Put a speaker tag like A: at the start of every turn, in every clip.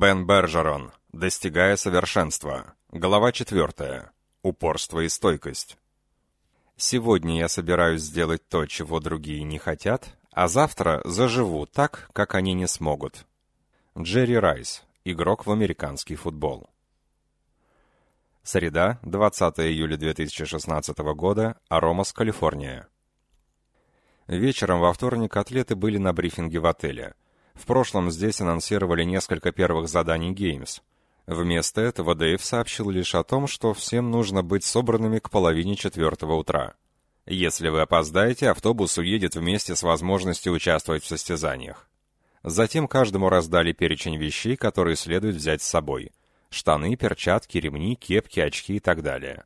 A: Бен Бержерон. Достигая совершенства. Глава 4. Упорство и стойкость. Сегодня я собираюсь сделать то, чего другие не хотят, а завтра заживу так, как они не смогут. Джерри Райс, игрок в американский футбол. Среда, 20 июля 2016 года, Аромас, Калифорния. Вечером во вторник атлеты были на брифинге в отеле. В прошлом здесь анонсировали несколько первых заданий Games. Вместо этого Дэйв сообщил лишь о том, что всем нужно быть собранными к половине четвертого утра. Если вы опоздаете, автобус уедет вместе с возможностью участвовать в состязаниях. Затем каждому раздали перечень вещей, которые следует взять с собой. Штаны, перчатки, ремни, кепки, очки и так далее.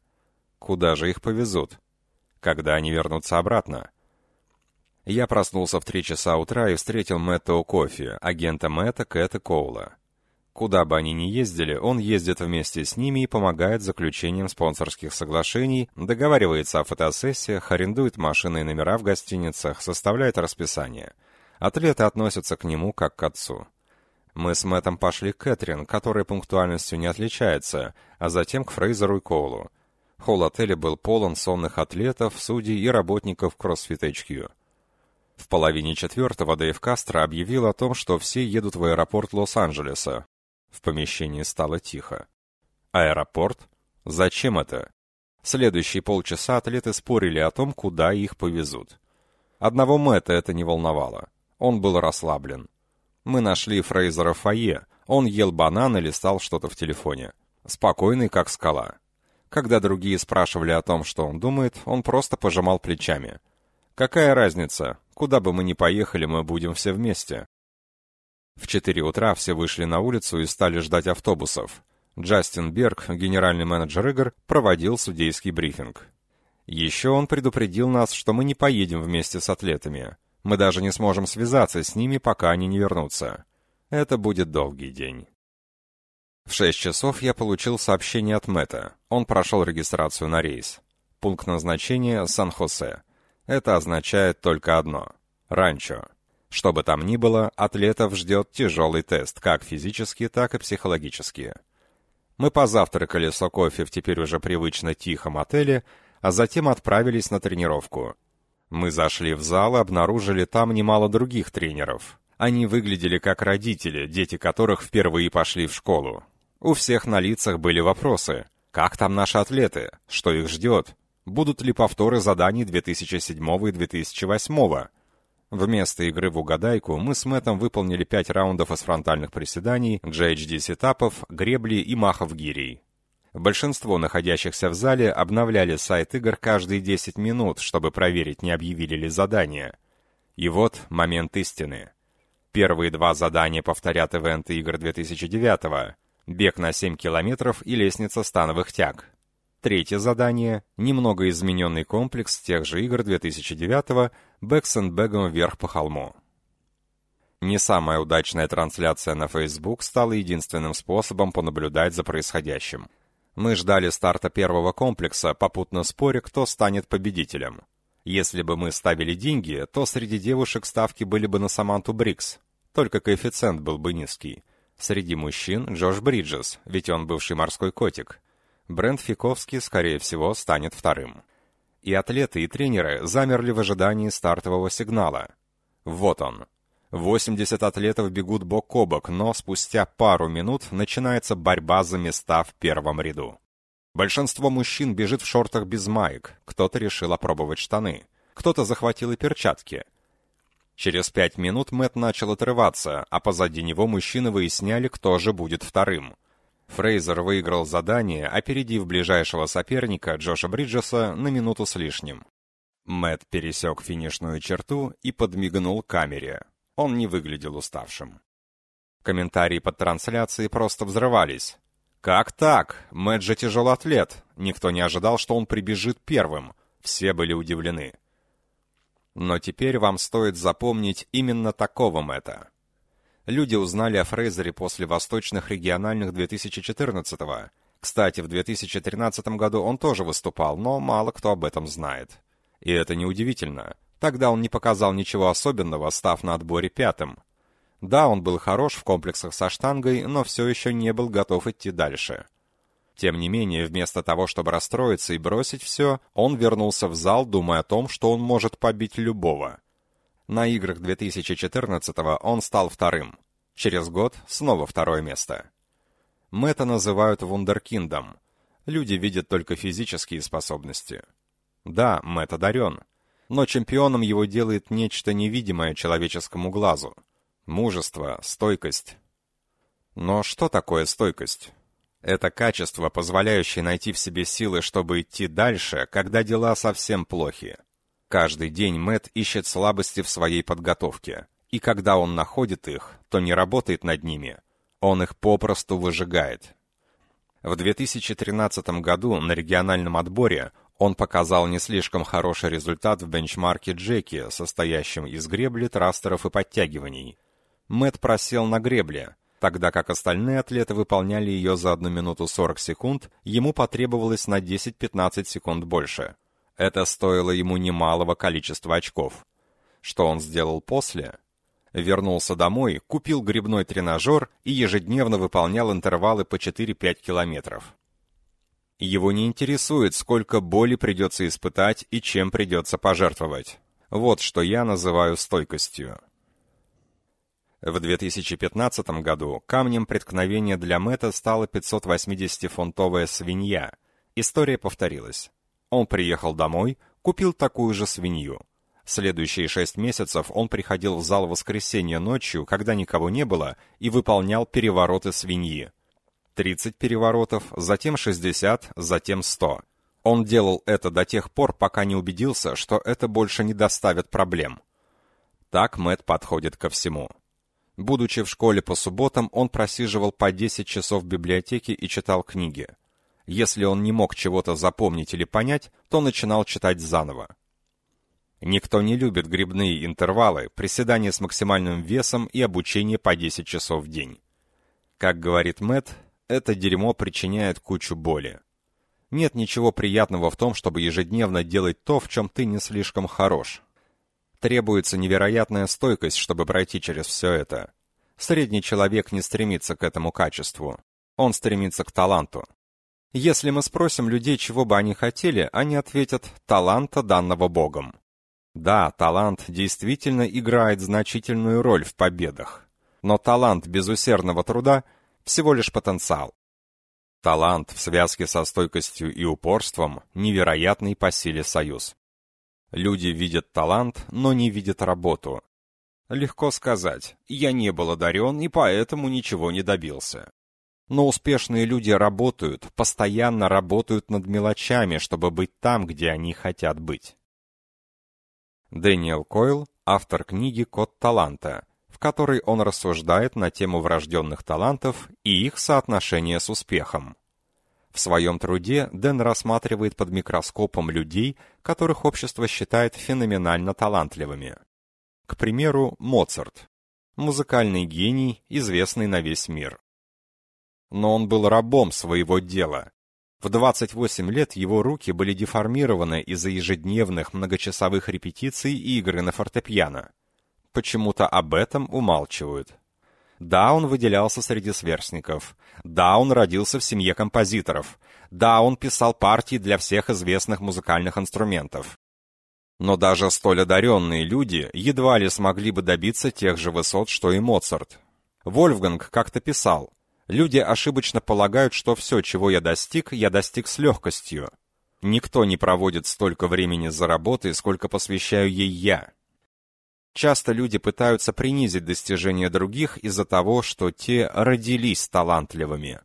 A: Куда же их повезут? Когда они вернутся обратно? Я проснулся в три часа утра и встретил Мэтта Кофи, агента Мэтта Кэта Коула. Куда бы они ни ездили, он ездит вместе с ними и помогает заключением спонсорских соглашений, договаривается о фотосессиях, арендует машины и номера в гостиницах, составляет расписание. Атлеты относятся к нему как к отцу. Мы с Мэттом пошли к Кэтрин, которая пунктуальностью не отличается, а затем к Фрейзеру и Коулу. Холл отеля был полон сонных атлетов, судей и работников CrossFit HQ. В половине четвертого Дэйв Кастро объявил о том, что все едут в аэропорт Лос-Анджелеса. В помещении стало тихо. Аэропорт? Зачем это? Следующие полчаса атлеты спорили о том, куда их повезут. Одного Мэтта это не волновало. Он был расслаблен. Мы нашли Фрейзера в фойе. Он ел банан и листал что-то в телефоне. Спокойный, как скала. Когда другие спрашивали о том, что он думает, он просто пожимал плечами. «Какая разница? Куда бы мы ни поехали, мы будем все вместе. В 4 утра все вышли на улицу и стали ждать автобусов. Джастин Берг, генеральный менеджер игр, проводил судейский брифинг. Еще он предупредил нас, что мы не поедем вместе с атлетами. Мы даже не сможем связаться с ними, пока они не вернутся. Это будет долгий день. В 6 часов я получил сообщение от Мэтта. Он прошел регистрацию на рейс. Пункт назначения — Сан-Хосе. Это означает только одно – ранчо. Что бы там ни было, атлетов ждет тяжелый тест, как физически, так и психологически. Мы позавтракали с кофе в теперь уже привычно тихом отеле, а затем отправились на тренировку. Мы зашли в зал и обнаружили там немало других тренеров. Они выглядели как родители, дети которых впервые пошли в школу. У всех на лицах были вопросы. Как там наши атлеты? Что их ждет? Будут ли повторы заданий 2007 и 2008? Вместо игры в угадайку мы с Мэттом выполнили 5 раундов из фронтальных приседаний, GHD-сетапов, гребли и махов гирей. Большинство находящихся в зале обновляли сайт игр каждые 10 минут, чтобы проверить, не объявили ли задания. И вот момент истины. Первые два задания повторят ивенты игр 2009 -го. Бег на 7 километров и лестница становых тяг. Третье задание — немного измененный комплекс тех же игр 2009-го бег с sandbag ом вверх по холму. Не самая удачная трансляция на Facebook стала единственным способом понаблюдать за происходящим. Мы ждали старта первого комплекса, попутно споря, кто станет победителем. Если бы мы ставили деньги, то среди девушек ставки были бы на Саманту Брикс, только коэффициент был бы низкий. Среди мужчин — Джош Бриджес, ведь он бывший морской котик. Брент Фиковский, скорее всего, станет вторым. И атлеты, и тренеры замерли в ожидании стартового сигнала. Вот он. 80 атлетов бегут бок о бок, но спустя пару минут начинается борьба за места в первом ряду. Большинство мужчин бежит в шортах без маек, кто-то решил опробовать штаны, кто-то захватил и перчатки. Через пять минут Мэт начал отрываться, а позади него мужчины выясняли, кто же будет вторым. Фрейзер выиграл задание, опередив ближайшего соперника Джоша Бриджеса на минуту с лишним. Мэт пересек финишную черту и подмигнул камере. Он не выглядел уставшим. Комментарии под трансляцией просто взрывались. «Как так? Мэтт же тяжелоатлет. Никто не ожидал, что он прибежит первым. Все были удивлены». Но теперь вам стоит запомнить именно такого Мэтта. Люди узнали о Фрейзере после восточных региональных 2014-го. Кстати, в 2013 году он тоже выступал, но мало кто об этом знает. И это неудивительно. Тогда он не показал ничего особенного, став на отборе пятым. Да, он был хорош в комплексах со штангой, но все еще не был готов идти дальше. Тем не менее, вместо того, чтобы расстроиться и бросить все, он вернулся в зал, думая о том, что он может побить любого. На играх 2014-го он стал вторым. Через год снова второе место. Мэтта называют вундеркиндом. Люди видят только физические способности. Да, Мэтт одарен. Но чемпионом его делает нечто невидимое человеческому глазу. Мужество, стойкость. Но что такое стойкость? Это качество, позволяющее найти в себе силы, чтобы идти дальше, когда дела совсем плохи. Каждый день Мэт ищет слабости в своей подготовке, и когда он находит их, то не работает над ними, он их попросту выжигает. В 2013 году на региональном отборе он показал не слишком хороший результат в бенчмарке Джеки, состоящем из гребли, трастеров и подтягиваний. Мэт просел на гребле, тогда как остальные атлеты выполняли ее за 1 минуту 40 секунд, ему потребовалось на 10-15 секунд больше. Это стоило ему немалого количества очков. Что он сделал после? Вернулся домой, купил грибной тренажер и ежедневно выполнял интервалы по 4-5 километров. Его не интересует, сколько боли придется испытать и чем придется пожертвовать. Вот что я называю стойкостью. В 2015 году камнем преткновения для Мэтта стала 580-фунтовая свинья. История повторилась. Он приехал домой, купил такую же свинью. Следующие шесть месяцев он приходил в зал в воскресенье ночью, когда никого не было, и выполнял перевороты свиньи. 30 переворотов, затем 60, затем 100. Он делал это до тех пор, пока не убедился, что это больше не доставит проблем. Так Мэт подходит ко всему. Будучи в школе по субботам, он просиживал по 10 часов в библиотеке и читал книги. Если он не мог чего-то запомнить или понять, то начинал читать заново. Никто не любит грибные интервалы, приседания с максимальным весом и обучение по 10 часов в день. Как говорит Мэтт, это дерьмо причиняет кучу боли. Нет ничего приятного в том, чтобы ежедневно делать то, в чем ты не слишком хорош. Требуется невероятная стойкость, чтобы пройти через все это. Средний человек не стремится к этому качеству. Он стремится к таланту. Если мы спросим людей, чего бы они хотели, они ответят «таланта, данного Богом». Да, талант действительно играет значительную роль в победах. Но талант без усердного труда – всего лишь потенциал. Талант в связке со стойкостью и упорством – невероятный по силе союз. Люди видят талант, но не видят работу. Легко сказать, я не был одарен и поэтому ничего не добился. Но успешные люди работают, постоянно работают над мелочами, чтобы быть там, где они хотят быть. Дэниел Койл, автор книги «Код таланта», в которой он рассуждает на тему врожденных талантов и их соотношения с успехом. В своем труде Дэн рассматривает под микроскопом людей, которых общество считает феноменально талантливыми. К примеру, Моцарт. Музыкальный гений, известный на весь мир. Но он был рабом своего дела. В 28 лет его руки были деформированы из-за ежедневных многочасовых репетиций и игры на фортепиано. Почему-то об этом умалчивают. Да, он выделялся среди сверстников. Да, он родился в семье композиторов. Да, он писал партии для всех известных музыкальных инструментов. Но даже столь одаренные люди едва ли смогли бы добиться тех же высот, что и Моцарт. Вольфганг как-то писал, «Люди ошибочно полагают, что все, чего я достиг, я достиг с легкостью. Никто не проводит столько времени за работой, сколько посвящаю ей я. Часто люди пытаются принизить достижения других из-за того, что те родились талантливыми.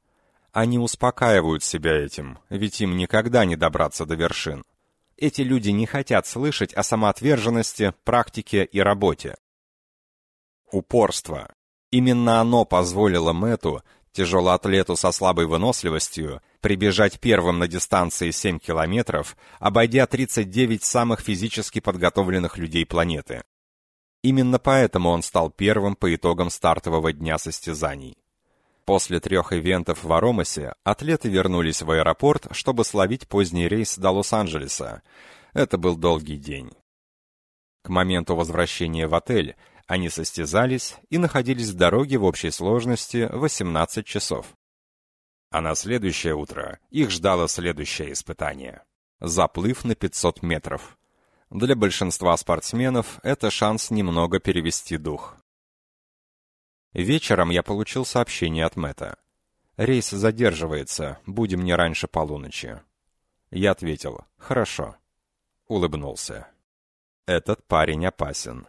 A: Они успокаивают себя этим, ведь им никогда не добраться до вершин. Эти люди не хотят слышать о самоотверженности, практике и работе. Упорство. Именно оно позволило Мэту, тяжелоатлету со слабой выносливостью, прибежать первым на дистанции 7 километров, обойдя 39 самых физически подготовленных людей планеты. Именно поэтому он стал первым по итогам стартового дня состязаний. После трех ивентов в Аромасе атлеты вернулись в аэропорт, чтобы словить поздний рейс до Лос-Анджелеса. Это был долгий день. К моменту возвращения в отель Они состязались и находились в дороге в общей сложности 18 часов. А на следующее утро их ждало следующее испытание. Заплыв на 500 метров. Для большинства спортсменов это шанс немного перевести дух. Вечером я получил сообщение от Мэтта. «Рейс задерживается, будем не раньше полуночи». Я ответил «Хорошо». Улыбнулся. Этот парень опасен.